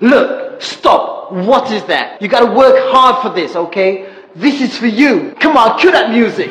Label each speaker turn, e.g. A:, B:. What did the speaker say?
A: Look, stop. What is that? You gotta work hard for this, okay? This is for you. Come on, cue that music.